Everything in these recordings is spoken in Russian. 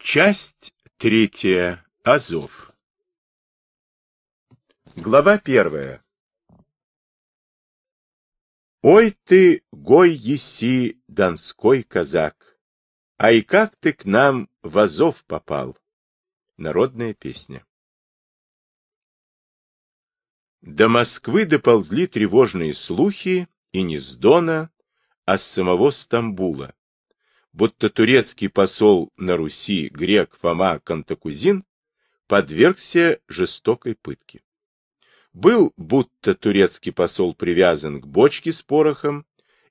Часть третья. Азов. Глава первая. Ой ты, гой еси, донской казак, а и как ты к нам в Азов попал? Народная песня. До Москвы доползли тревожные слухи и не с Дона, а с самого Стамбула, будто турецкий посол на Руси грек Фома Кантакузин подвергся жестокой пытке. Был будто турецкий посол привязан к бочке с порохом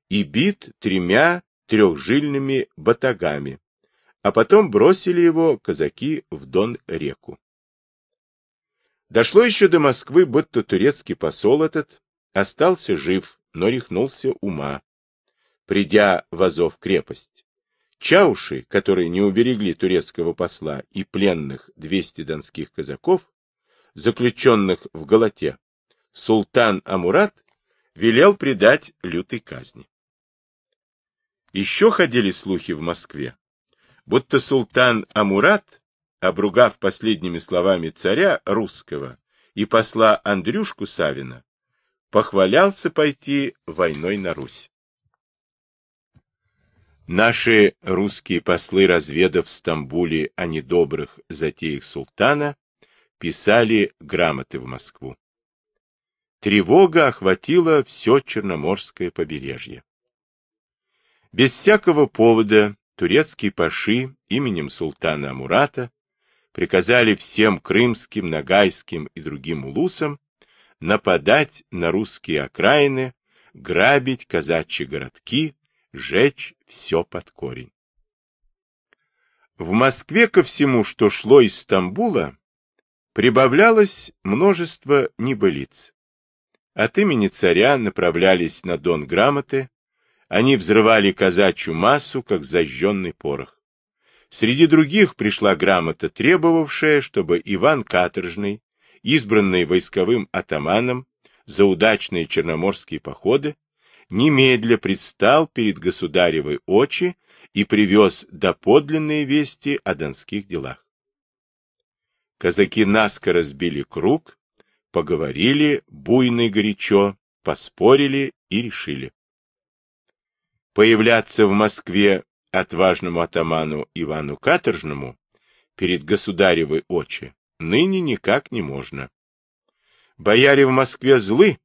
и бит тремя трехжильными батагами, а потом бросили его казаки в Дон-реку. Дошло еще до Москвы, будто турецкий посол этот остался жив, но рехнулся ума, придя в Азов крепость. Чауши, которые не уберегли турецкого посла и пленных 200 донских казаков, заключенных в Галате, султан Амурат велел предать лютой казни. Еще ходили слухи в Москве, будто султан Амурат, обругав последними словами царя русского и посла Андрюшку Савина, похвалялся пойти войной на Русь. Наши русские послы, разведав в Стамбуле о недобрых затеях султана, писали грамоты в Москву. Тревога охватила все Черноморское побережье. Без всякого повода турецкие паши именем султана Амурата приказали всем крымским, нагайским и другим улусам нападать на русские окраины, грабить казачьи городки, жечь все под корень. В Москве ко всему, что шло из Стамбула, прибавлялось множество небылиц. От имени царя направлялись на Дон грамоты, они взрывали казачью массу, как зажженный порох. Среди других пришла грамота, требовавшая, чтобы Иван Каторжный, избранный войсковым атаманом за удачные черноморские походы, немедля предстал перед государевой очи и привез доподлинные вести о донских делах. Казаки наскоро сбили круг, поговорили буйно и горячо, поспорили и решили. Появляться в Москве отважному атаману Ивану Каторжному перед государевой очи ныне никак не можно. Бояре в Москве злы,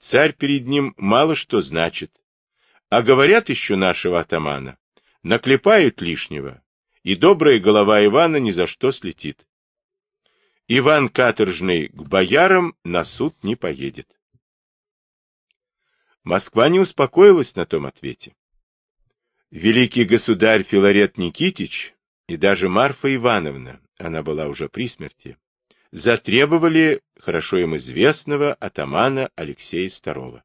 Царь перед ним мало что значит. А говорят еще нашего атамана, наклепают лишнего, и добрая голова Ивана ни за что слетит. Иван Каторжный к боярам на суд не поедет. Москва не успокоилась на том ответе. Великий государь Филарет Никитич и даже Марфа Ивановна, она была уже при смерти, затребовали хорошо им известного атамана Алексея Старова.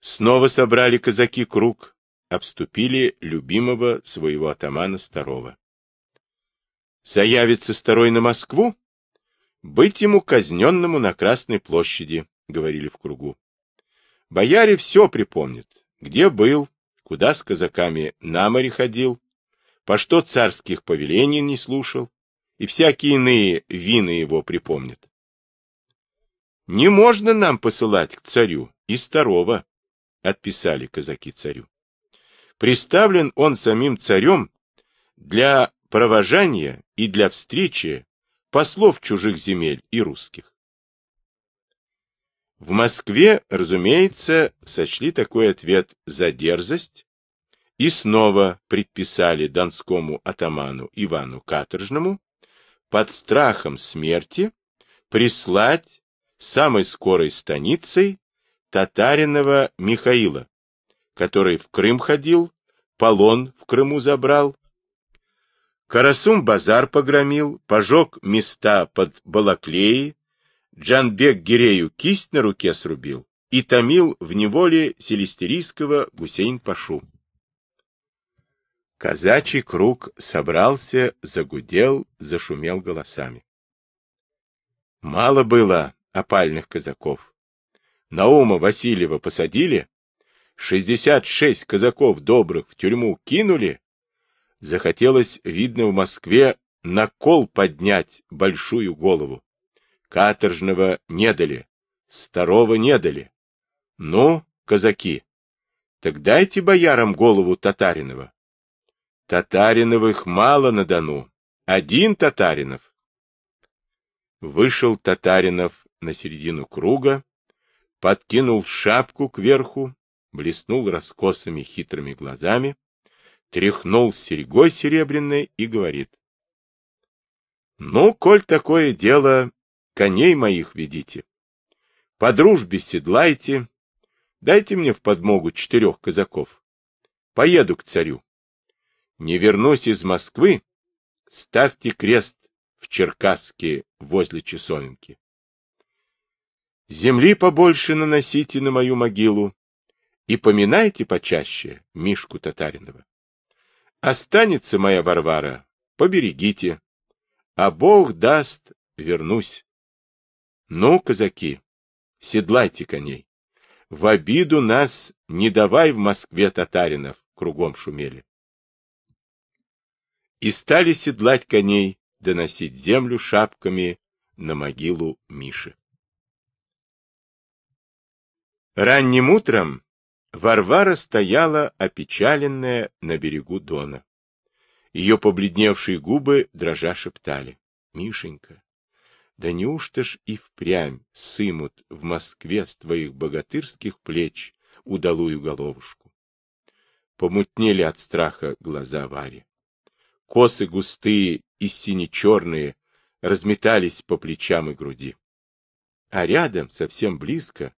Снова собрали казаки круг, обступили любимого своего атамана Старова. Заявится Старой на Москву? Быть ему казненному на Красной площади, говорили в кругу. Бояре все припомнят, где был, куда с казаками на море ходил, по что царских повелений не слушал, и всякие иные вины его припомнят. Не можно нам посылать к царю и старого, отписали казаки царю. Приставлен он самим царем для провожания и для встречи послов чужих земель и русских. В Москве, разумеется, сочли такой ответ за дерзость и снова предписали донскому атаману Ивану Каторжному под страхом смерти прислать самой скорой станицей татаринова Михаила, который в Крым ходил, полон в Крыму забрал, Карасум базар погромил, пожег места под Балаклеи, Джанбек Гирею кисть на руке срубил и томил в неволе селестерийского Гусейн-Пашу. Казачий круг собрался, загудел, зашумел голосами. Мало было опальных казаков. Наума Васильева посадили, шестьдесят шесть казаков добрых в тюрьму кинули, Захотелось, видно, в Москве на кол поднять большую голову. Каторжного не дали, старого не дали. Ну, казаки, так дайте боярам голову Татаринова. Татариновых мало на Дону, один Татаринов. Вышел Татаринов на середину круга, подкинул шапку кверху, блеснул раскосыми хитрыми глазами, тряхнул серьгой серебряной и говорит. — Ну, коль такое дело, коней моих ведите. По дружбе седлайте, дайте мне в подмогу четырех казаков. Поеду к царю. Не вернусь из Москвы, ставьте крест в Черкасске возле часовенки. Земли побольше наносите на мою могилу и поминайте почаще Мишку Татаринова. Останется моя Варвара, поберегите, а Бог даст, вернусь. Ну, казаки, седлайте коней. В обиду нас не давай в Москве татаринов, кругом шумели. И стали седлать коней, доносить землю шапками на могилу Миши. Ранним утром Варвара стояла опечаленная на берегу Дона. Ее побледневшие губы дрожа шептали. — Мишенька, да неужто ж и впрямь сымут в Москве с твоих богатырских плеч удалую головушку? Помутнели от страха глаза Вари. Косы густые и сине-черные разметались по плечам и груди. А рядом, совсем близко,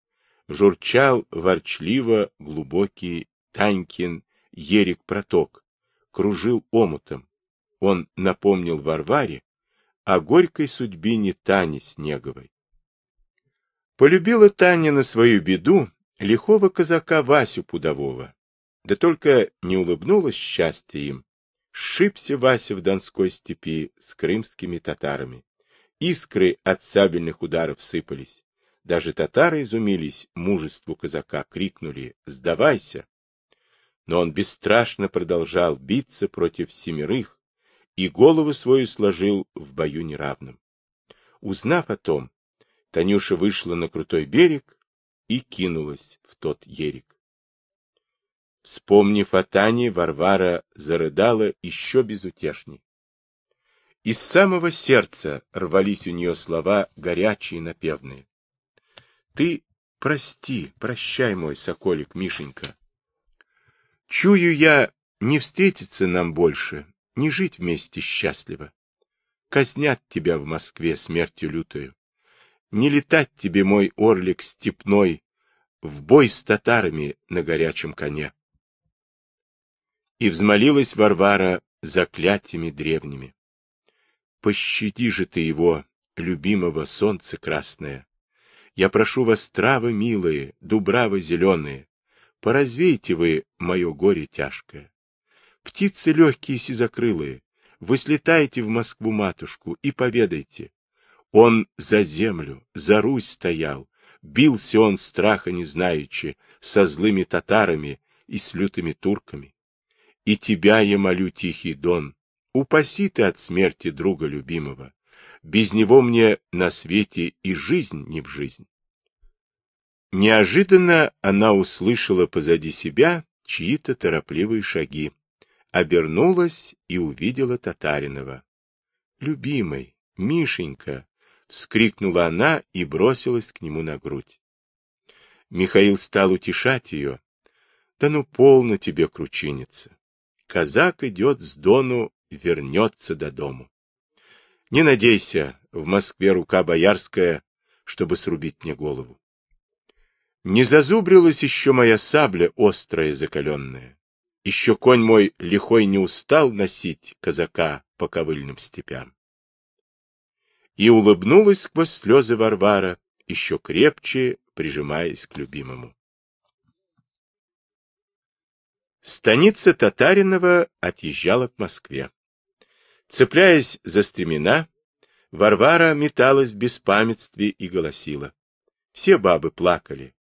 журчал ворчливо глубокий Танькин ерик-проток, кружил омутом. Он напомнил Варваре о горькой судьбине Тани Снеговой. Полюбила Таня на свою беду лихого казака Васю Пудового, да только не улыбнулась счастье им. Сшибся Вася в Донской степи с крымскими татарами. Искры от сабельных ударов сыпались. Даже татары изумились мужеству казака, крикнули «Сдавайся!». Но он бесстрашно продолжал биться против семерых и голову свою сложил в бою неравном. Узнав о том, Танюша вышла на крутой берег и кинулась в тот ерик. Вспомнив о Тане, Варвара зарыдала еще безутешней. Из самого сердца рвались у нее слова горячие напевные. Ты прости, прощай, мой соколик, Мишенька. Чую я, не встретиться нам больше, не жить вместе счастливо. Казнят тебя в Москве смертью лютою. Не летать тебе, мой орлик степной, в бой с татарами на горячем коне. И взмолилась Варвара заклятиями древними. Пощади же ты его, любимого солнце красное, я прошу вас, травы милые, дубравы зеленые, поразвейте вы мое горе тяжкое. Птицы легкие сизокрылые, вы слетайте в Москву-матушку и поведайте. Он за землю, за Русь стоял, бился он страха не знаючи, со злыми татарами и с лютыми турками. И тебя я молю, тихий Дон, упаси ты от смерти друга любимого. Без него мне на свете и жизнь не в жизнь. Неожиданно она услышала позади себя чьи-то торопливые шаги, обернулась и увидела Татаринова. — Любимый, Мишенька! — вскрикнула она и бросилась к нему на грудь. Михаил стал утешать ее. — Да ну полно тебе кручиниться. Казак идет с Дону, вернется до дому. Не надейся, в Москве рука боярская, чтобы срубить мне голову. Не зазубрилась еще моя сабля острая закаленная. Еще конь мой лихой не устал носить казака по ковыльным степям. И улыбнулась сквозь слезы Варвара, еще крепче прижимаясь к любимому. Станица Татаринова отъезжала к Москве. Цепляясь за стремена, Варвара металась в беспамятстве и голосила. Все бабы плакали.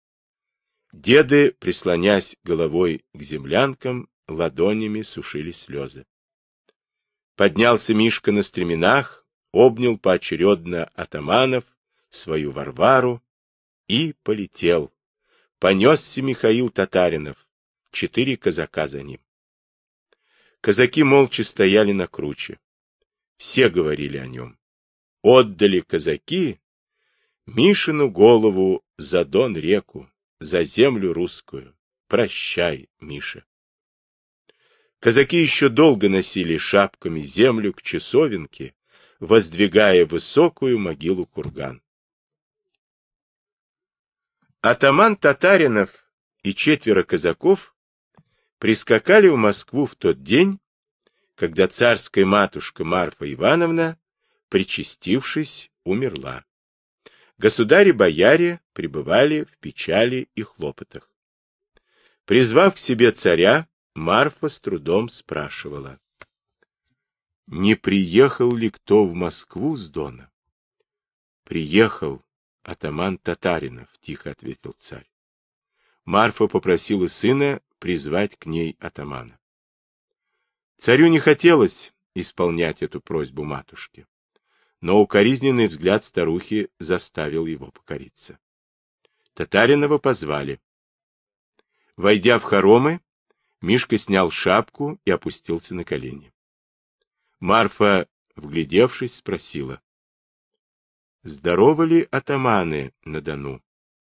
Деды, прислонясь головой к землянкам, ладонями сушили слезы. Поднялся Мишка на стременах, обнял поочередно атаманов, свою Варвару и полетел. Понесся Михаил Татаринов, четыре казака за ним. Казаки молча стояли на круче. Все говорили о нем. Отдали казаки Мишину голову за Дон реку, за землю русскую. Прощай, Миша. Казаки еще долго носили шапками землю к часовенке, воздвигая высокую могилу курган. Атаман Татаринов и четверо казаков прискакали в Москву в тот день, когда царская матушка Марфа Ивановна, причастившись, умерла. Государи-бояре пребывали в печали и хлопотах. Призвав к себе царя, Марфа с трудом спрашивала. Не приехал ли кто в Москву с Дона? Приехал атаман Татаринов, тихо ответил царь. Марфа попросила сына призвать к ней атамана. Царю не хотелось исполнять эту просьбу матушки, но укоризненный взгляд старухи заставил его покориться. Татаринова позвали. Войдя в хоромы, Мишка снял шапку и опустился на колени. Марфа, вглядевшись, спросила. — Здоровы ли атаманы на Дону?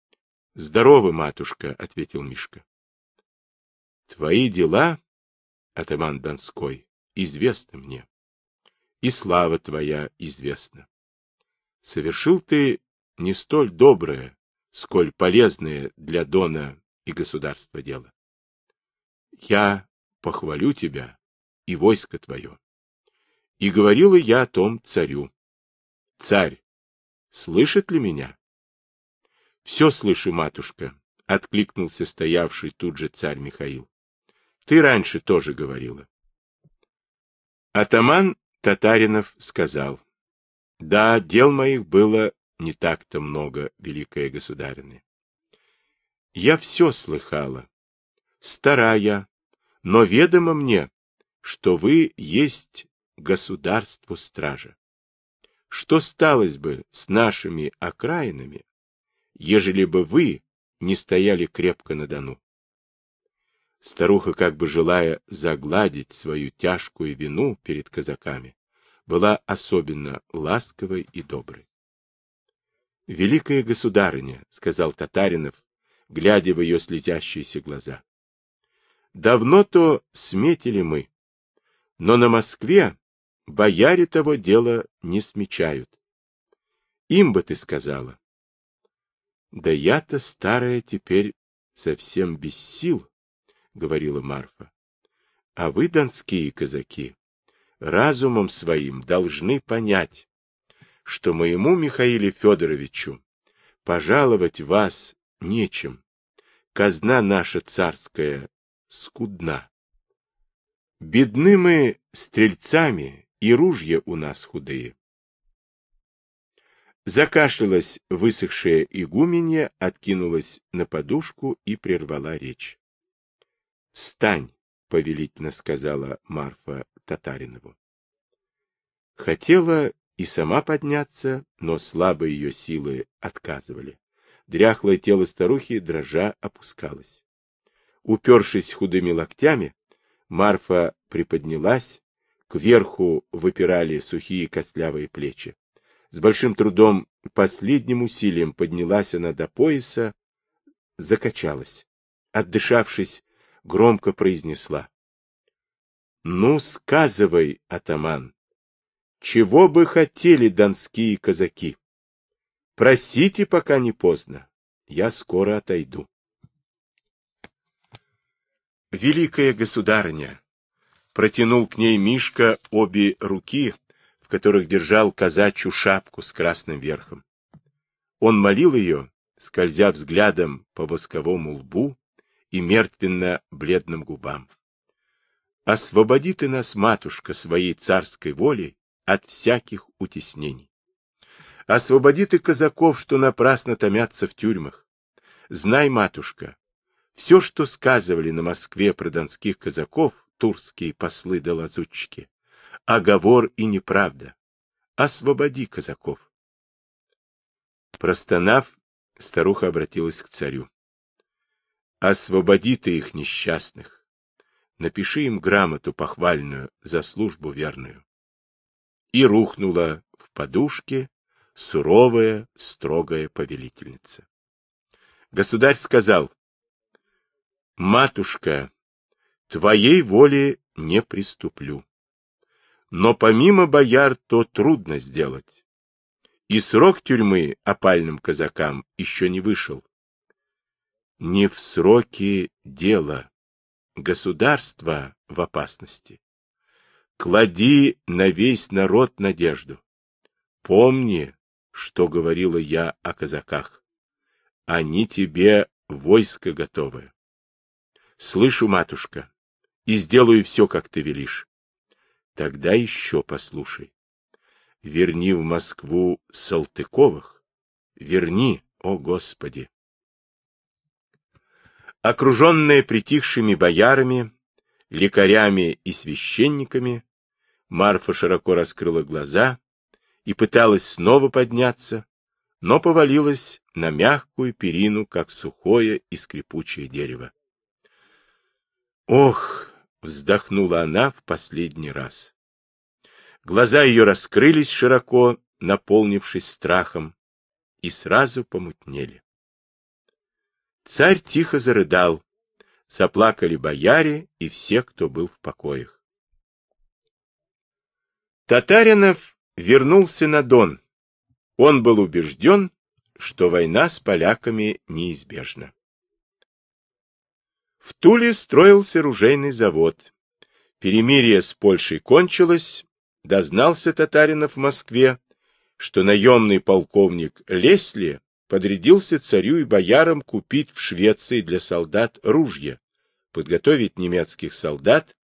— Здоровы, матушка, — ответил Мишка. — Твои дела, атаман Донской, известны мне. И слава твоя известна. Совершил ты не столь доброе, сколь полезное для Дона и государства дело. Я похвалю тебя и войско твое. И говорила я о том царю. Царь, слышит ли меня? — Все слышу, матушка, — откликнулся стоявший тут же царь Михаил. — Ты раньше тоже говорила. Атаман Татаринов сказал. — Да, дел моих было не так-то много, великая государыня. Я все слыхала. Старая, но ведомо мне, что вы есть государству стража. Что сталось бы с нашими окраинами, ежели бы вы не стояли крепко на Дону? Старуха, как бы желая загладить свою тяжкую вину перед казаками, была особенно ласковой и доброй. — Великая государыня, — сказал Татаринов, глядя в ее слезящиеся глаза, — давно-то сметили мы, но на Москве бояре того дела не смечают. Им бы ты сказала. Да я-то старая теперь совсем без сил, — говорила Марфа. А вы, донские казаки, разумом своим должны понять, что моему Михаиле Федоровичу пожаловать вас нечем. Казна наша царская скудна. Бедны мы стрельцами, и ружья у нас худые. Закашлялась высохшая игуменья, откинулась на подушку и прервала речь. — Встань, — повелительно сказала Марфа Татаринову. Хотела и сама подняться, но слабые ее силы отказывали. Дряхлое тело старухи, дрожа, опускалось. Упершись худыми локтями, Марфа приподнялась, кверху выпирали сухие костлявые плечи. С большим трудом, последним усилием поднялась она до пояса, закачалась. Отдышавшись, громко произнесла. — Ну, сказывай, атаман, чего бы хотели донские казаки? Просите, пока не поздно. Я скоро отойду. Великая государыня, протянул к ней Мишка обе руки, в которых держал казачью шапку с красным верхом. Он молил ее, скользя взглядом по восковому лбу и мертвенно-бледным губам. «Освободи ты нас, матушка, своей царской волей от всяких утеснений. Освободи ты казаков, что напрасно томятся в тюрьмах. Знай, матушка, все, что сказывали на Москве про донских казаков, турские послы да лазутчики, оговор и неправда. Освободи казаков. Простонав, старуха обратилась к царю. Освободи ты их несчастных. Напиши им грамоту похвальную за службу верную. И рухнула в подушке суровая, строгая повелительница. Государь сказал, «Матушка, твоей воле не приступлю. Но помимо бояр то трудно сделать. И срок тюрьмы опальным казакам еще не вышел. Не в сроке дело. Государство в опасности. Клади на весь народ надежду. Помни, что говорила я о казаках. Они тебе войско готовы. Слышу, матушка, и сделаю все, как ты велишь. Тогда еще послушай. Верни в Москву Салтыковых. Верни, о Господи! Окруженная притихшими боярами, лекарями и священниками, Марфа широко раскрыла глаза и пыталась снова подняться, но повалилась на мягкую перину, как сухое и скрипучее дерево. Ох, вздохнула она в последний раз. Глаза ее раскрылись широко, наполнившись страхом, и сразу помутнели. Царь тихо зарыдал, заплакали бояре и все, кто был в покоях. Татаринов вернулся на Дон. Он был убежден, что война с поляками неизбежна. В Туле строился ружейный завод. Перемирие с Польшей кончилось, дознался Татаринов в Москве, что наемный полковник Лесли подрядился царю и боярам купить в Швеции для солдат ружья, подготовить немецких солдат,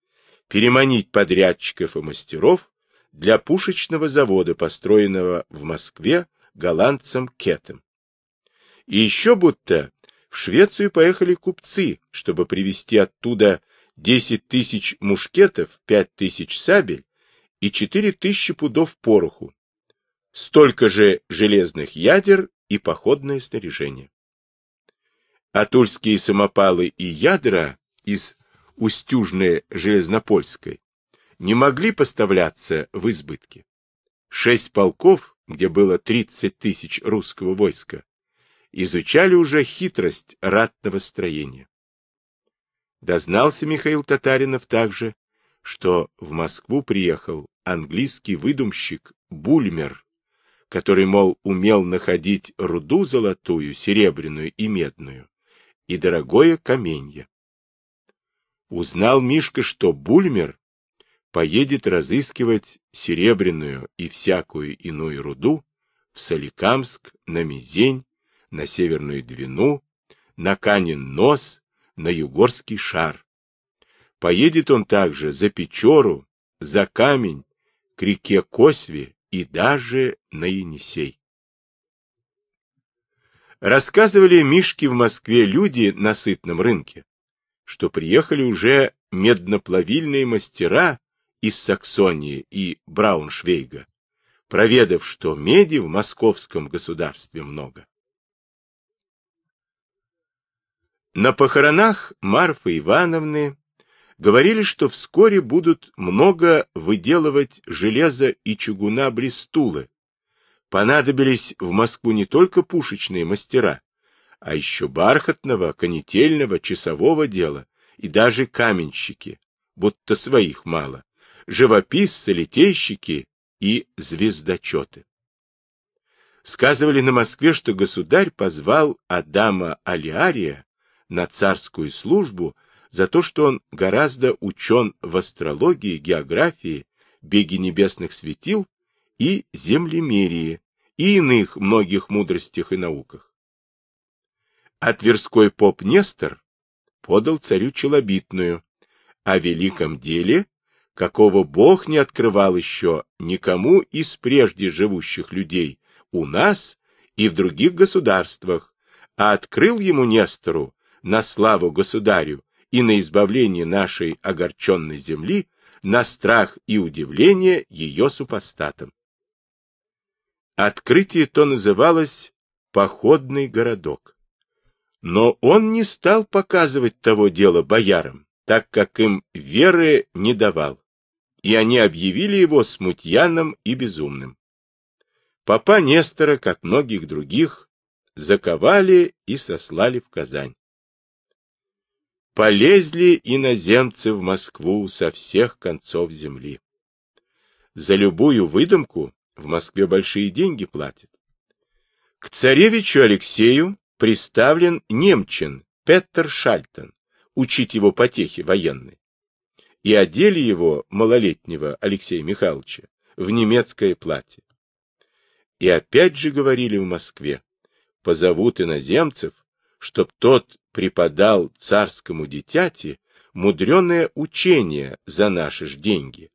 переманить подрядчиков и мастеров для пушечного завода, построенного в Москве голландцем Кетом. И еще будто в Швецию поехали купцы, чтобы привезти оттуда 10 тысяч мушкетов, 5 тысяч сабель и 4 тысячи пудов пороху, столько же железных ядер и походное снаряжение. А тульские самопалы и ядра из Устюжной Железнопольской не могли поставляться в избытке. Шесть полков, где было 30 тысяч русского войска, изучали уже хитрость ратного строения. Дознался Михаил Татаринов также, что в Москву приехал английский выдумщик Бульмер, который, мол, умел находить руду золотую, серебряную и медную, и дорогое каменье. Узнал Мишка, что Бульмер поедет разыскивать серебряную и всякую иную руду в Соликамск, на Мизень, на Северную Двину, на Канин нос, на Югорский шар. Поедет он также за Печору, за Камень, к реке Косве и даже на Енисей. Рассказывали Мишки в Москве люди на сытном рынке, что приехали уже медноплавильные мастера из Саксонии и Брауншвейга, проведав, что меди в московском государстве много. На похоронах Марфы Ивановны говорили, что вскоре будут много выделывать железа и чугуна Брестулы. Понадобились в Москву не только пушечные мастера, а еще бархатного, конетельного, часового дела и даже каменщики, будто своих мало, живописцы, литейщики и звездочеты. Сказывали на Москве, что государь позвал Адама Алиария на царскую службу за то, что он гораздо учен в астрологии, географии, беге небесных светил и землемерии, и иных многих мудростях и науках. А Тверской поп Нестор подал царю челобитную о великом деле, какого Бог не открывал еще никому из прежде живущих людей у нас и в других государствах, а открыл ему Нестору на славу государю и на избавление нашей огорченной земли на страх и удивление ее супостатам. Открытие то называлось «Походный городок». Но он не стал показывать того дела боярам, так как им веры не давал, и они объявили его смутьяном и безумным. Папа Нестора, как многих других, заковали и сослали в Казань. Полезли иноземцы в Москву со всех концов земли. За любую выдумку в Москве большие деньги платят. К царевичу Алексею приставлен немчин Петер Шальтон, учить его потехи военной. И одели его, малолетнего Алексея Михайловича, в немецкое платье. И опять же говорили в Москве, позовут иноземцев, чтоб тот преподал царскому дитяти мудреное учение за наши ж деньги,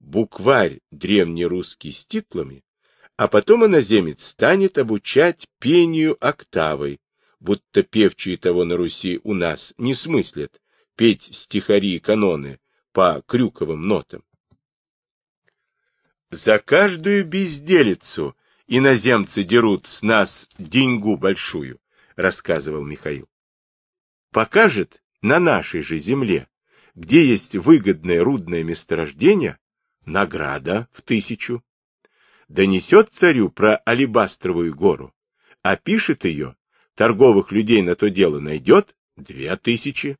букварь древнерусский с титлами, а потом иноземец станет обучать пению октавой, будто певчие того на Руси у нас не смыслят петь стихари и каноны по крюковым нотам. За каждую безделицу иноземцы дерут с нас деньгу большую, рассказывал Михаил. Покажет на нашей же земле, где есть выгодное рудное месторождение, награда в тысячу. Донесет царю про Алибастровую гору, а пишет ее торговых людей на то дело найдет две тысячи.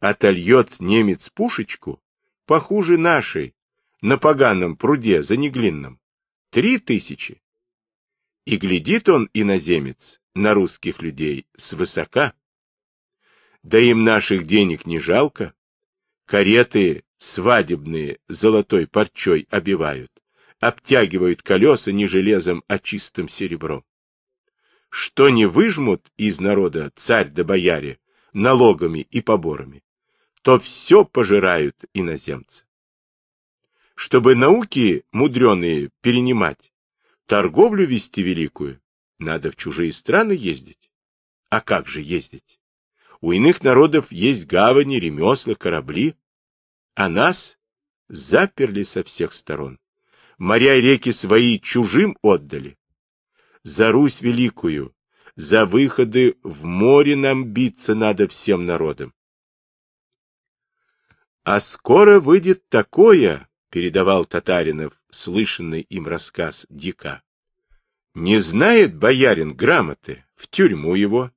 Отольет немец пушечку, похуже нашей, на поганом пруде за Неглинном, три тысячи. И глядит он, иноземец, на русских людей свысока. Да им наших денег не жалко. Кареты свадебные золотой парчой обивают, обтягивают колеса не железом, а чистым серебром что не выжмут из народа царь да бояре налогами и поборами, то все пожирают иноземцы. Чтобы науки мудреные перенимать, торговлю вести великую, надо в чужие страны ездить. А как же ездить? У иных народов есть гавани, ремесла, корабли, а нас заперли со всех сторон. Моря и реки свои чужим отдали, за Русь великую, за выходы в море нам биться надо всем народам. А скоро выйдет такое, передавал Татаринов слышанный им рассказ Дика. Не знает боярин грамоты, в тюрьму его.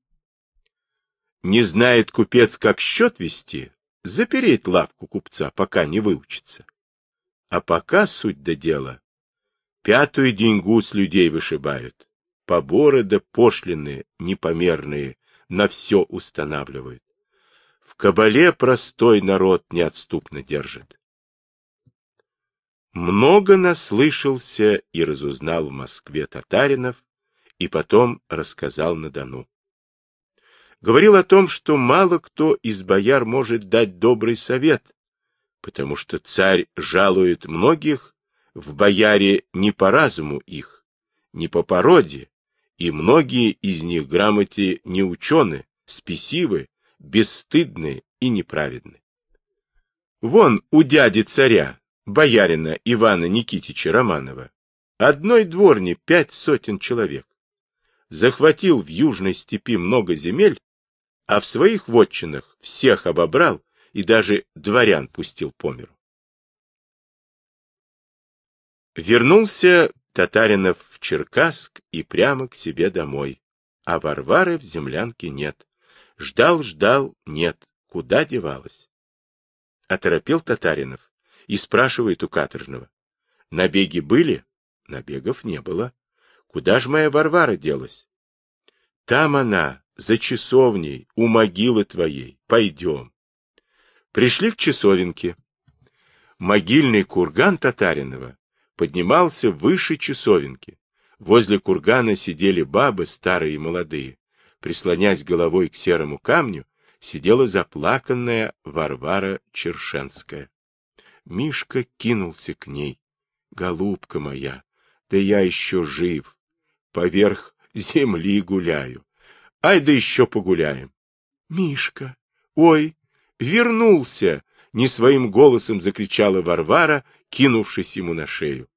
Не знает купец, как счет вести, запереть лавку купца, пока не выучится. А пока суть до дела, пятую деньгу с людей вышибают поборы да пошлины непомерные на все устанавливают. В кабале простой народ неотступно держит. Много наслышался и разузнал в Москве татаринов, и потом рассказал на Дону. Говорил о том, что мало кто из бояр может дать добрый совет, потому что царь жалует многих в бояре не по разуму их, не по породе, и многие из них грамоте не учены, спесивы, бесстыдны и неправедны. Вон у дяди царя, боярина Ивана Никитича Романова, одной дворни пять сотен человек. Захватил в южной степи много земель, а в своих вотчинах всех обобрал и даже дворян пустил по миру. Вернулся Татаринов в Черкасск и прямо к себе домой. А Варвары в землянке нет. Ждал, ждал, нет. Куда девалась? Оторопел Татаринов и спрашивает у каторжного. Набеги были? Набегов не было. Куда ж моя Варвара делась? Там она, за часовней, у могилы твоей. Пойдем. Пришли к часовенке. Могильный курган Татаринова поднимался выше часовенки. Возле кургана сидели бабы, старые и молодые. Прислонясь головой к серому камню, сидела заплаканная Варвара Чершенская. Мишка кинулся к ней. «Голубка моя, да я еще жив, поверх земли гуляю. Ай да еще погуляем!» «Мишка, ой, вернулся!» не своим голосом закричала Варвара, кинувшись ему на шею.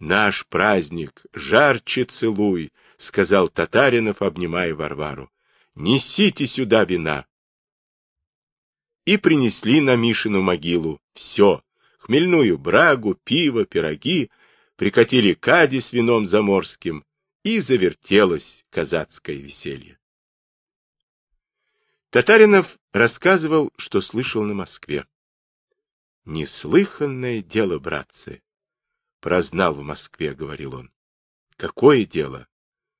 Наш праздник, жарче целуй, сказал Татаринов, обнимая Варвару. Несите сюда вина. И принесли на Мишину могилу все: хмельную брагу, пиво, пироги, прикатили кади с вином заморским, и завертелось казацкое веселье. Татаринов рассказывал, что слышал на Москве. Неслыханное дело, братцы. Прознал в Москве, говорил он. Какое дело?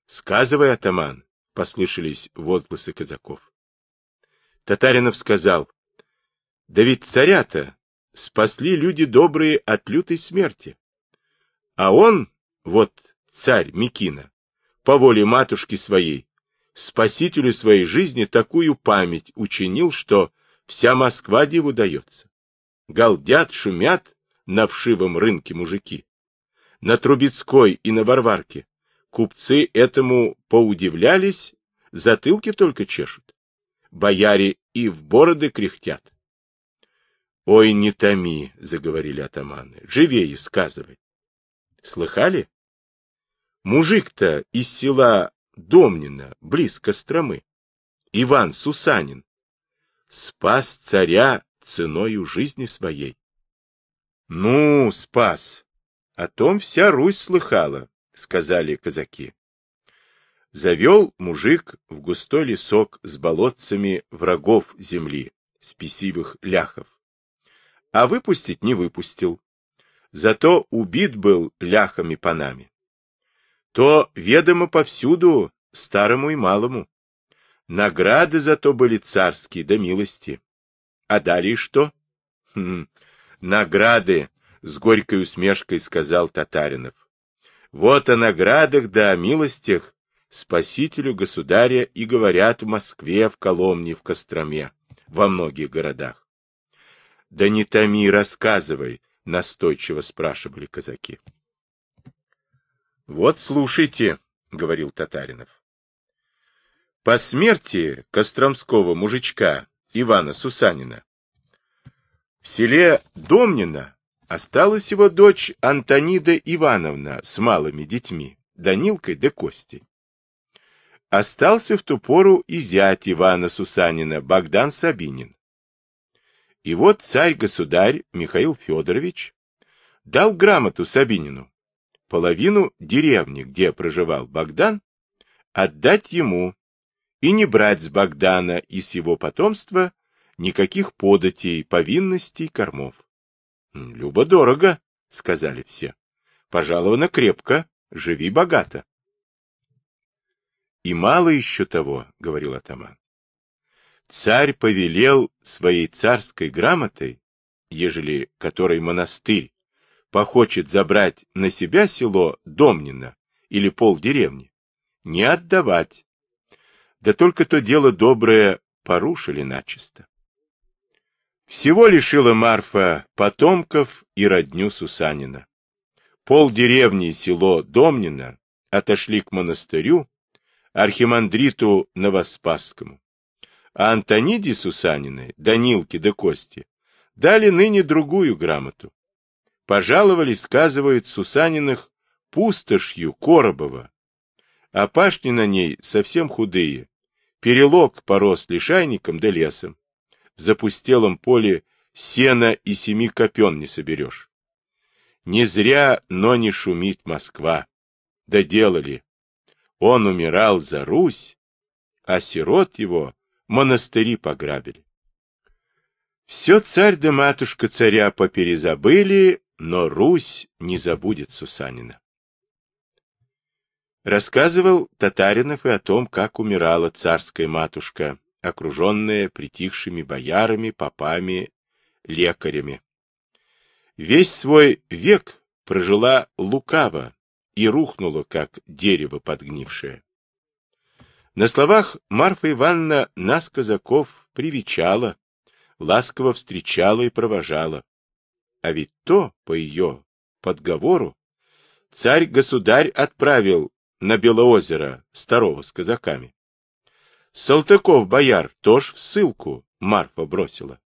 Сказывай, атаман, послышались возгласы казаков. Татаринов сказал, да ведь царя-то спасли люди добрые от лютой смерти. А он, вот царь Микина, по воле матушки своей, спасителю своей жизни такую память учинил, что вся Москва диву дается. Галдят, шумят на вшивом рынке мужики. На Трубецкой и на Варварке купцы этому поудивлялись, затылки только чешут. Бояре и в бороды кряхтят. — Ой, не томи, — заговорили атаманы, — живее сказывай. — Слыхали? Мужик-то из села Домнина, близ Костромы, Иван Сусанин, спас царя ценою жизни своей. Ну, спас. О том вся Русь слыхала, сказали казаки. Завел мужик в густой лесок с болотцами врагов земли, спесивых ляхов. А выпустить не выпустил. Зато убит был ляхами-панами то ведомо повсюду старому и малому. Награды зато были царские, да милости. А далее что? Хм, награды, с горькой усмешкой сказал Татаринов. Вот о наградах да о милостях спасителю государя и говорят в Москве, в Коломне, в Костроме, во многих городах. Да не томи, рассказывай, настойчиво спрашивали казаки. — Вот слушайте, — говорил Татаринов. По смерти Костромского мужичка Ивана Сусанина в селе Домнино осталась его дочь Антонида Ивановна с малыми детьми, Данилкой да Костей. Остался в ту пору и зять Ивана Сусанина, Богдан Сабинин. И вот царь-государь Михаил Федорович дал грамоту Сабинину, половину деревни, где проживал Богдан, отдать ему и не брать с Богдана и с его потомства никаких податей, повинностей, кормов. Любо-дорого, — сказали все. Пожаловано крепко, живи богато. И мало еще того, — говорил атаман. Царь повелел своей царской грамотой, ежели которой монастырь похочет забрать на себя село Домнино или пол деревни, не отдавать. Да только то дело доброе порушили начисто. Всего лишила Марфа потомков и родню Сусанина. Пол деревни и село Домнино отошли к монастырю, архимандриту Новоспасскому. А Антониде Сусаниной, Данилке да Кости дали ныне другую грамоту, пожаловали, сказывают, Сусаниных пустошью Коробова, а пашни на ней совсем худые, перелог порос лишайником да лесом, в запустелом поле сена и семи копен не соберешь. Не зря, но не шумит Москва. Доделали. Он умирал за Русь, а сирот его монастыри пограбили. Все царь да матушка царя поперезабыли, но Русь не забудет Сусанина. Рассказывал Татаринов и о том, как умирала царская матушка, окруженная притихшими боярами, попами, лекарями. Весь свой век прожила лукаво и рухнула, как дерево подгнившее. На словах Марфа Ивановна нас, казаков, привечала, ласково встречала и провожала. А ведь то, по ее подговору, царь-государь отправил на Белоозеро старого с казаками. Салтыков бояр тоже в ссылку Марфа бросила.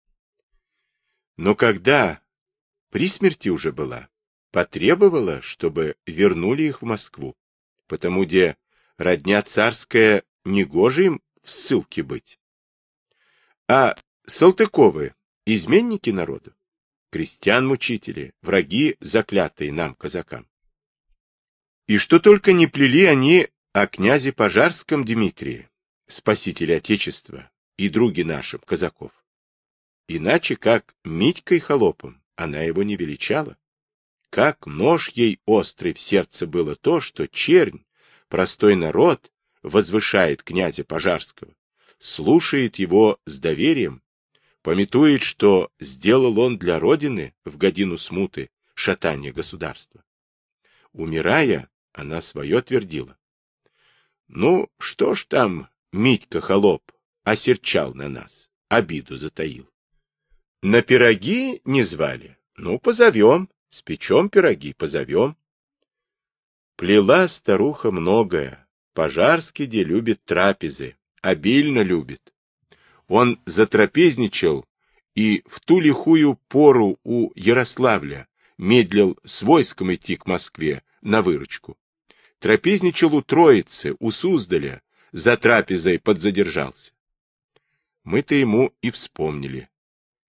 Но когда при смерти уже была, потребовала, чтобы вернули их в Москву, потому где родня царская негоже им в ссылке быть. А Салтыковы — изменники народу, крестьян-мучители, враги, заклятые нам, казакам. И что только не плели они о князе Пожарском Дмитрии, спасителе Отечества и друге нашим, казаков. Иначе как Митькой холопом она его не величала. Как нож ей острый в сердце было то, что чернь, простой народ, возвышает князя Пожарского, слушает его с доверием, пометует, что сделал он для Родины в годину смуты, шатания государства. Умирая, она свое твердила. Ну, что ж там Митька Холоп осерчал на нас, обиду затаил. На пироги не звали? Ну, позовем, спечем пироги, позовем. Плела старуха многое, Пожарский где любит трапезы, обильно любит. Он затрапезничал и в ту лихую пору у Ярославля медлил с войском идти к Москве на выручку. Трапезничал у Троицы, у Суздаля, за трапезой подзадержался. Мы-то ему и вспомнили.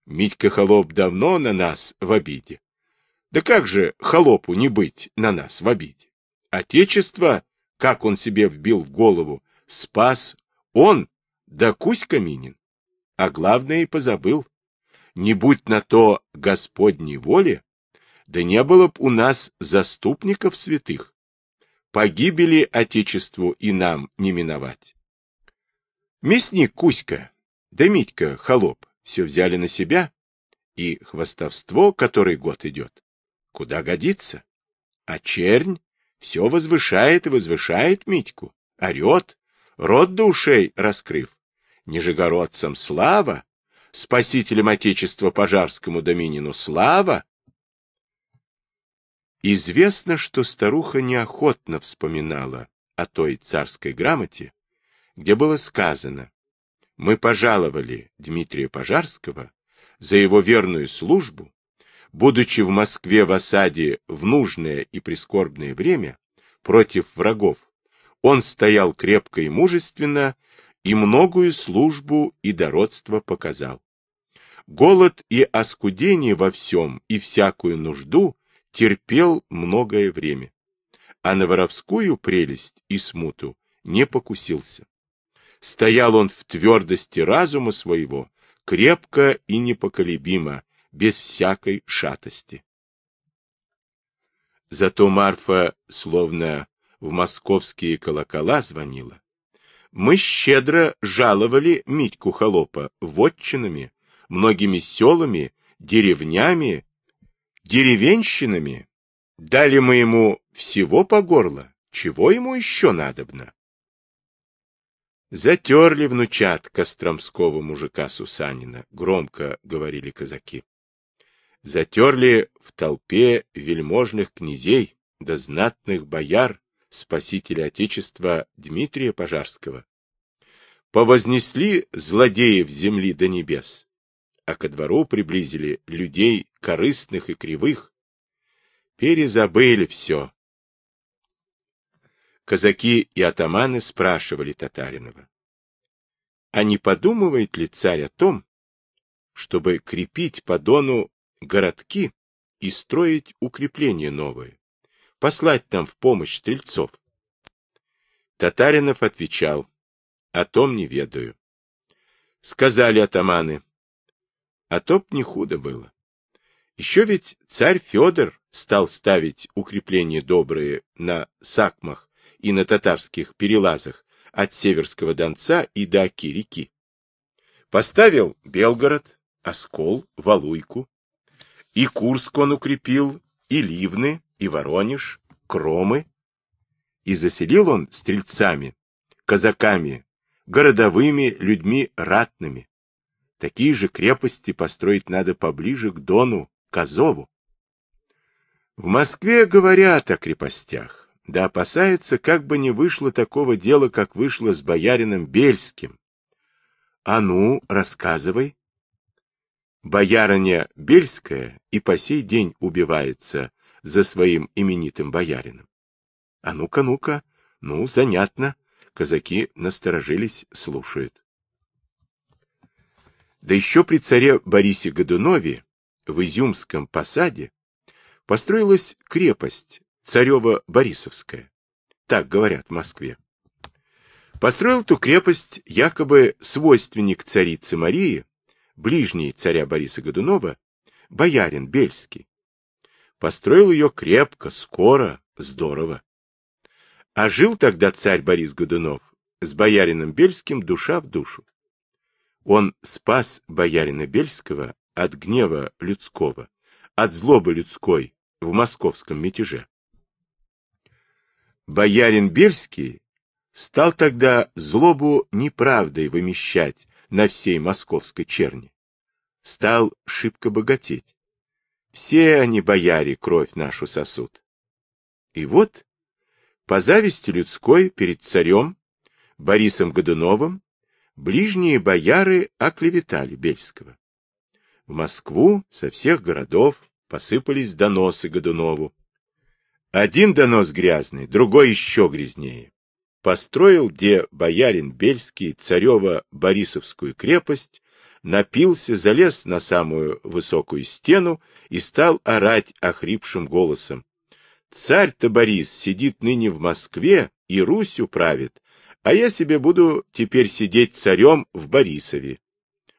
Митька Холоп давно на нас в обиде. Да как же Холопу не быть на нас в обиде? Отечество как он себе вбил в голову, спас он, да Кузька Минин. А главное и позабыл. Не будь на то Господней воли, да не было б у нас заступников святых. Погибели Отечеству и нам не миновать. Мясник Кузька, да Митька Холоп все взяли на себя, и хвостовство, который год идет, куда годится. А чернь все возвышает и возвышает Митьку, орет, рот до ушей раскрыв. Нижегородцам слава, спасителям Отечества Пожарскому Доминину слава. Известно, что старуха неохотно вспоминала о той царской грамоте, где было сказано «Мы пожаловали Дмитрия Пожарского за его верную службу будучи в Москве в осаде в нужное и прискорбное время против врагов, он стоял крепко и мужественно и многую службу и дородство показал. Голод и оскудение во всем и всякую нужду терпел многое время, а на воровскую прелесть и смуту не покусился. Стоял он в твердости разума своего, крепко и непоколебимо, без всякой шатости. Зато Марфа словно в московские колокола звонила. Мы щедро жаловали Митьку Холопа вотчинами, многими селами, деревнями, деревенщинами. Дали мы ему всего по горло, чего ему еще надобно? Затерли внучат Костромского мужика Сусанина, громко говорили казаки затерли в толпе вельможных князей да знатных бояр спасителя Отечества Дмитрия Пожарского. Повознесли злодеев земли до небес, а ко двору приблизили людей корыстных и кривых. Перезабыли все. Казаки и атаманы спрашивали Татаринова. А не подумывает ли царь о том, чтобы крепить по Дону городки и строить укрепления новые, послать там в помощь стрельцов. Татаринов отвечал, о том не ведаю. Сказали атаманы, а то б не худо было. Еще ведь царь Федор стал ставить укрепления добрые на Сакмах и на татарских перелазах от Северского Донца и до Оки-реки. Поставил Белгород, Оскол, Валуйку, и Курск он укрепил, и Ливны, и Воронеж, Кромы. И заселил он стрельцами, казаками, городовыми людьми ратными. Такие же крепости построить надо поближе к Дону, к. В Москве говорят о крепостях, да опасаются, как бы не вышло такого дела, как вышло с боярином Бельским. А ну, рассказывай. Боярыня Бельская и по сей день убивается за своим именитым боярином. А ну-ка, ну-ка, ну, занятно. Казаки насторожились, слушают. Да еще при царе Борисе Годунове в Изюмском посаде построилась крепость Царева-Борисовская. Так говорят в Москве. Построил ту крепость якобы свойственник царицы Марии, ближний царя Бориса Годунова, боярин Бельский. Построил ее крепко, скоро, здорово. А жил тогда царь Борис Годунов с боярином Бельским душа в душу. Он спас боярина Бельского от гнева людского, от злобы людской в московском мятеже. Боярин Бельский стал тогда злобу неправдой вымещать на всей московской черни. Стал шибко богатеть. Все они, бояре, кровь нашу сосут. И вот, по зависти людской перед царем Борисом Годуновым, ближние бояры оклеветали Бельского. В Москву со всех городов посыпались доносы Годунову. Один донос грязный, другой еще грязнее построил где боярин Бельский царево-борисовскую крепость, напился, залез на самую высокую стену и стал орать охрипшим голосом. Царь-то Борис сидит ныне в Москве и Русь управит, а я себе буду теперь сидеть царем в Борисове.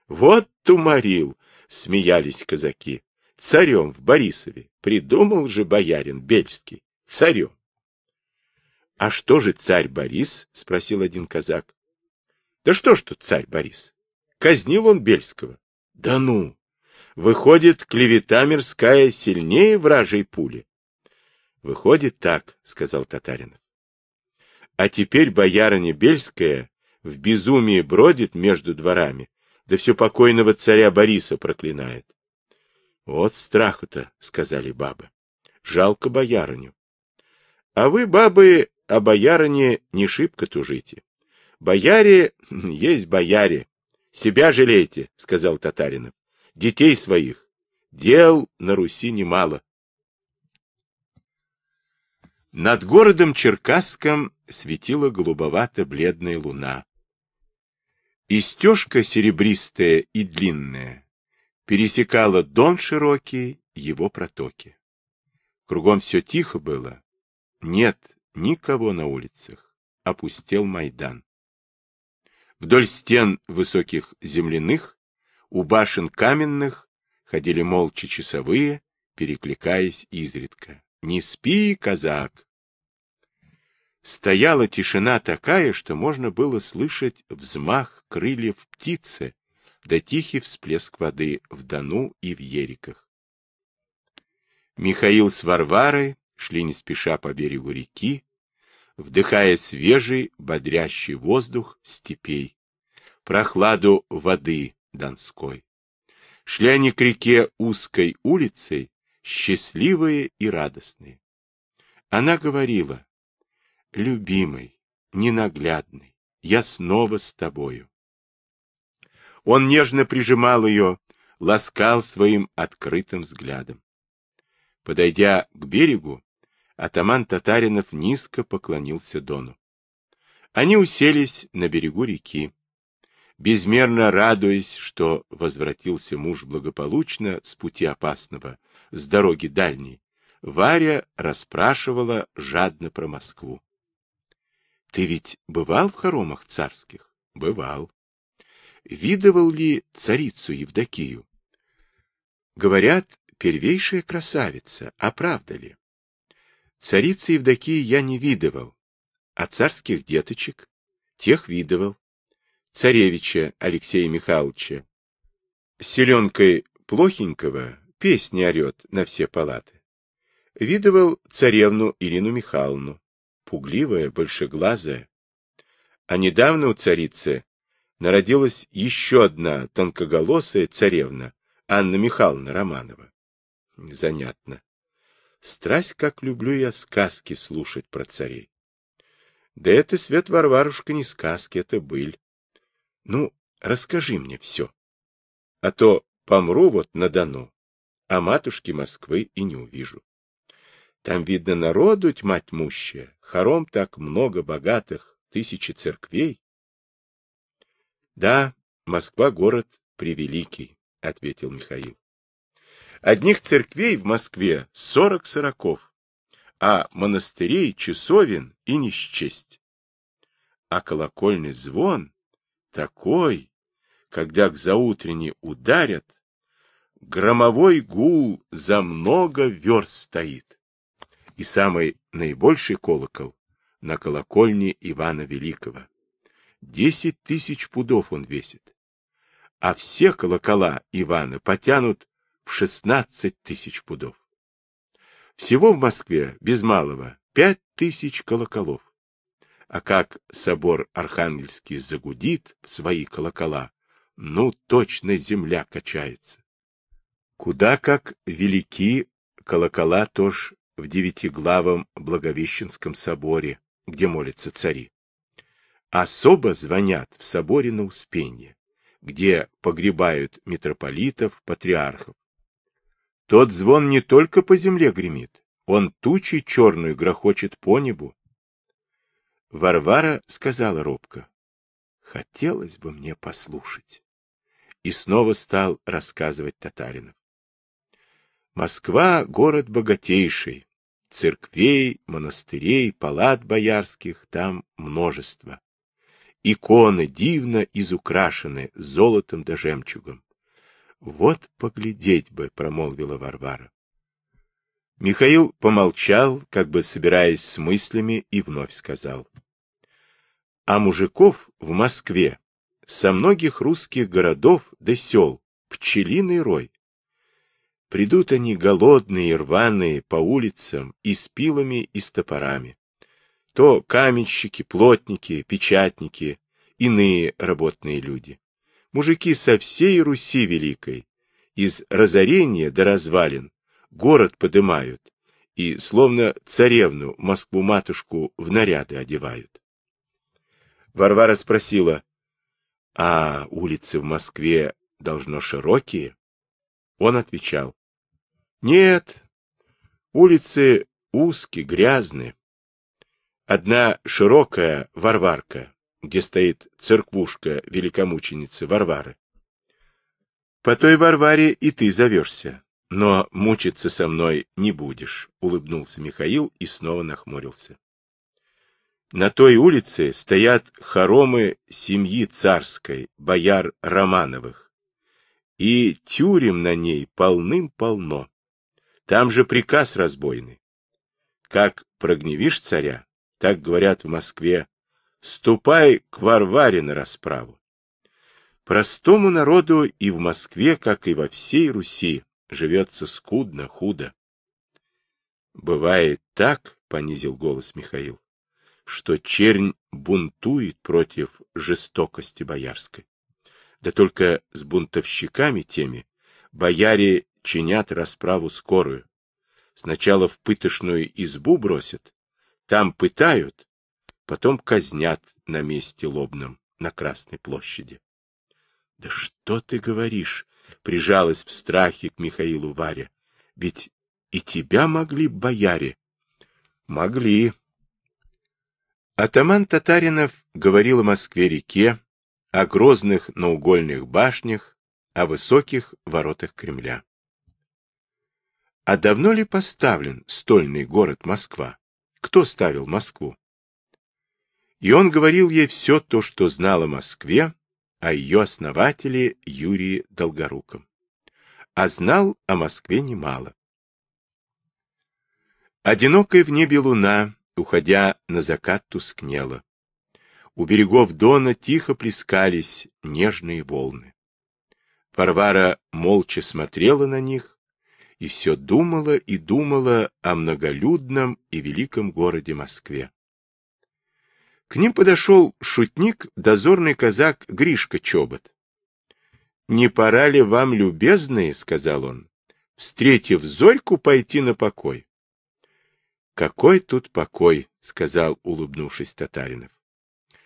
Вот туморил, смеялись казаки. Царем в Борисове. Придумал же боярин Бельский. Царем. — А что же царь Борис? — спросил один казак. — Да что ж тут царь Борис? Казнил он Бельского. — Да ну! Выходит, клевета мирская сильнее вражей пули. — Выходит так, — сказал Татаринов. А теперь боярыня Бельская в безумии бродит между дворами, да все покойного царя Бориса проклинает. — Вот страху-то, — сказали бабы. — Жалко боярыню. А вы, бабы, о боярине не шибко тужите. Бояре есть бояре. Себя жалейте, — сказал Татаринов. Детей своих. Дел на Руси немало. Над городом Черкасском светила голубовато-бледная луна. И стежка серебристая и длинная пересекала дон широкий, его протоки. Кругом все тихо было. Нет Никого на улицах. Опустел Майдан. Вдоль стен высоких земляных, у башен каменных ходили молча часовые, перекликаясь изредка. «Не спи, казак!» Стояла тишина такая, что можно было слышать взмах крыльев птицы, да тихий всплеск воды в Дону и в Ериках. Михаил с Варварой шли не спеша по берегу реки, вдыхая свежий, бодрящий воздух степей, прохладу воды Донской. Шли они к реке узкой улицей, счастливые и радостные. Она говорила, «Любимый, ненаглядный, я снова с тобою». Он нежно прижимал ее, ласкал своим открытым взглядом. Подойдя к берегу, атаман Татаринов низко поклонился Дону. Они уселись на берегу реки. Безмерно радуясь, что возвратился муж благополучно с пути опасного, с дороги дальней, Варя расспрашивала жадно про Москву. — Ты ведь бывал в хоромах царских? — Бывал. — Видывал ли царицу Евдокию? — Говорят, первейшая красавица, а правда ли? Царицы Евдокии я не видывал, а царских деточек тех видывал. Царевича Алексея Михайловича. Селенкой плохенького песни орет на все палаты. Видывал царевну Ирину Михайловну, пугливая, большеглазая. А недавно у царицы народилась еще одна тонкоголосая царевна, Анна Михайловна Романова. Занятно. Страсть, как люблю я сказки слушать про царей. Да это, Свет Варварушка, не сказки, это быль. Ну, расскажи мне все. А то помру вот на Дону, а матушки Москвы и не увижу. Там, видно, народу тьма тьмущая, хором так много богатых, тысячи церквей. Да, Москва — город превеликий, — ответил Михаил. Одних церквей в Москве сорок сороков, а монастырей, часовен и не счесть. А колокольный звон такой, когда к заутренне ударят, громовой гул за много верст стоит. И самый наибольший колокол на колокольне Ивана Великого. Десять тысяч пудов он весит. А все колокола Ивана потянут в шестнадцать тысяч пудов. Всего в Москве, без малого, пять тысяч колоколов. А как собор Архангельский загудит в свои колокола, ну, точно земля качается. Куда как велики колокола тоже в девятиглавом Благовещенском соборе, где молятся цари. Особо звонят в соборе на Успенье, где погребают митрополитов, патриархов. Тот звон не только по земле гремит, он тучей черную грохочет по небу. Варвара сказала робко, хотелось бы мне послушать. И снова стал рассказывать татаринов. Москва — город богатейший, церквей, монастырей, палат боярских там множество. Иконы дивно изукрашены золотом да жемчугом. Вот поглядеть бы, промолвила Варвара. Михаил помолчал, как бы собираясь с мыслями, и вновь сказал. А мужиков в Москве со многих русских городов да сел пчелиный рой. Придут они голодные, рваные, по улицам и с пилами, и с топорами. То каменщики, плотники, печатники, иные работные люди. Мужики со всей Руси Великой, из разорения до развалин, город подымают и, словно царевну, Москву-матушку в наряды одевают. Варвара спросила, а улицы в Москве должно широкие? Он отвечал, нет, улицы узкие, грязные. Одна широкая Варварка, где стоит церквушка великомученицы Варвары. По той Варваре и ты зовешься, но мучиться со мной не будешь, — улыбнулся Михаил и снова нахмурился. На той улице стоят хоромы семьи царской, бояр Романовых, и тюрем на ней полным-полно. Там же приказ разбойный. Как прогневишь царя, так говорят в Москве, ступай к Варваре на расправу. Простому народу и в Москве, как и во всей Руси, живется скудно, худо. Бывает так, — понизил голос Михаил, — что чернь бунтует против жестокости боярской. Да только с бунтовщиками теми бояре чинят расправу скорую. Сначала в пытошную избу бросят, там пытают, потом казнят на месте лобном, на Красной площади. — Да что ты говоришь? — прижалась в страхе к Михаилу Варя. — Ведь и тебя могли бояре. — Могли. Атаман Татаринов говорил о Москве-реке, о грозных наугольных башнях, о высоких воротах Кремля. А давно ли поставлен стольный город Москва? Кто ставил Москву? И он говорил ей все то, что знал о Москве, о ее основателе Юрии Долгоруком. А знал о Москве немало. Одинокая в небе луна, уходя на закат, тускнела. У берегов Дона тихо плескались нежные волны. Варвара молча смотрела на них, и все думала и думала о многолюдном и великом городе Москве. К ним подошел шутник, дозорный казак Гришка Чобот. — Не пора ли вам, любезные, — сказал он, — встретив Зорьку, пойти на покой? — Какой тут покой, — сказал, улыбнувшись Татаринов.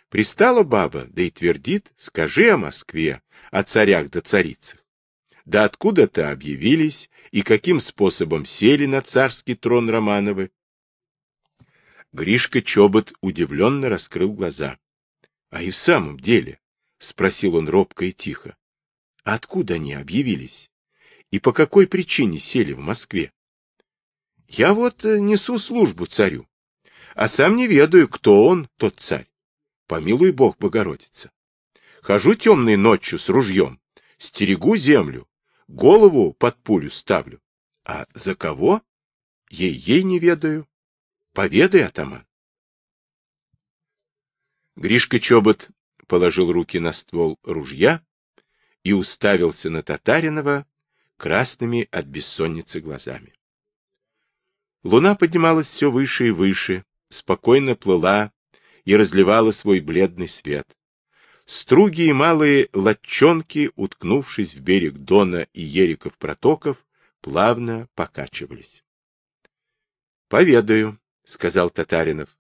Пристала баба, да и твердит, скажи о Москве, о царях да царицах. да откуда-то объявились и каким способом сели на царский трон Романовы. Гришка Чобот удивленно раскрыл глаза. — А и в самом деле, — спросил он робко и тихо, — откуда они объявились? И по какой причине сели в Москве? — Я вот э, несу службу царю, а сам не ведаю, кто он, тот царь. Помилуй Бог, Богородица. Хожу темной ночью с ружьем, стерегу землю, голову под пулю ставлю. А за кого? Ей-ей не ведаю. Поведай, атаман. Гришка Чобот положил руки на ствол ружья и уставился на Татаринова красными от бессонницы глазами. Луна поднималась все выше и выше, спокойно плыла и разливала свой бледный свет. Струги и малые латчонки, уткнувшись в берег Дона и Ериков протоков, плавно покачивались. — Поведаю, — сказал Татаринов.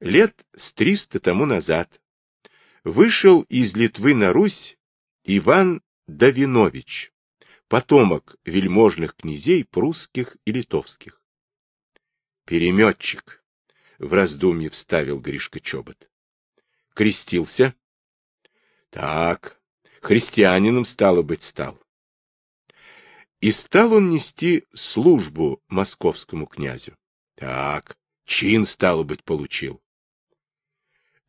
Лет с триста тому назад вышел из Литвы на Русь Иван Давинович, потомок вельможных князей прусских и литовских. Переметчик, — в раздумье вставил Гришка Чобот. Крестился? Так, христианином, стало быть, стал. И стал он нести службу московскому князю. Так, чин, стало быть, получил.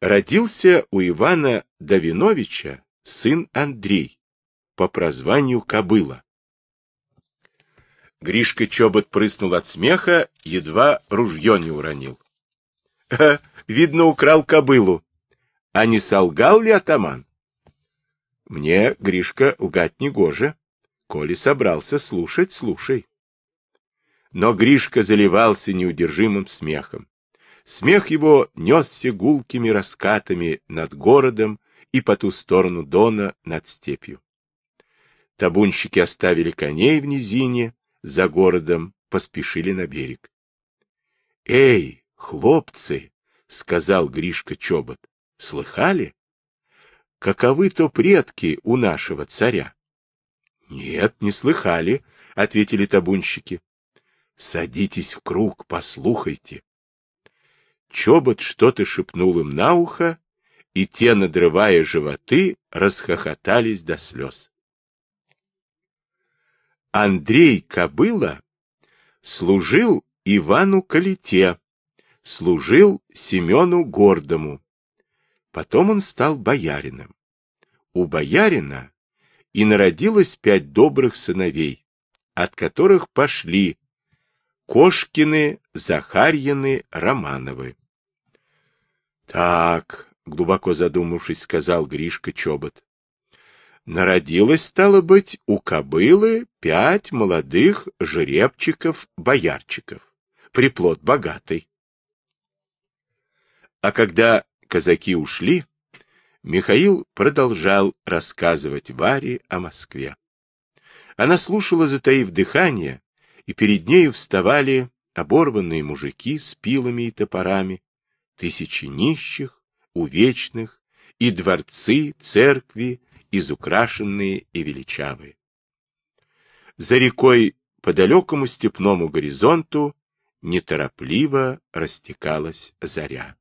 Родился у Ивана Давиновича сын Андрей, по прозванию Кобыла. Гришка Чобот прыснул от смеха, едва ружье не уронил. — Видно, украл кобылу. А не солгал ли атаман? — Мне, Гришка, лгать не гоже. Коли собрался слушать, слушай. Но Гришка заливался неудержимым смехом. Смех его несся гулкими раскатами над городом и по ту сторону Дона над степью. Табунщики оставили коней в низине, за городом поспешили на берег. — Эй, хлопцы! — сказал Гришка Чобот. — Слыхали? Каковы то предки у нашего царя? — Нет, не слыхали, — ответили табунщики. Садитесь в круг, послухайте. Чобот что-то шепнул им на ухо, и те, надрывая животы, расхохотались до слез. Андрей Кобыла служил Ивану Калите, служил Семену Гордому. Потом он стал боярином. У боярина и народилось пять добрых сыновей, от которых пошли Кошкины, Захарьины, Романовы. — Так, — глубоко задумавшись, сказал Гришка Чобот. Народилось, стало быть, у кобылы пять молодых жеребчиков-боярчиков. Приплод богатый. А когда казаки ушли, Михаил продолжал рассказывать Варе о Москве. Она слушала, затаив дыхание, и перед нею вставали оборванные мужики с пилами и топорами, тысячи нищих, увечных, и дворцы, церкви, изукрашенные и величавые. За рекой по далекому степному горизонту неторопливо растекалась заря.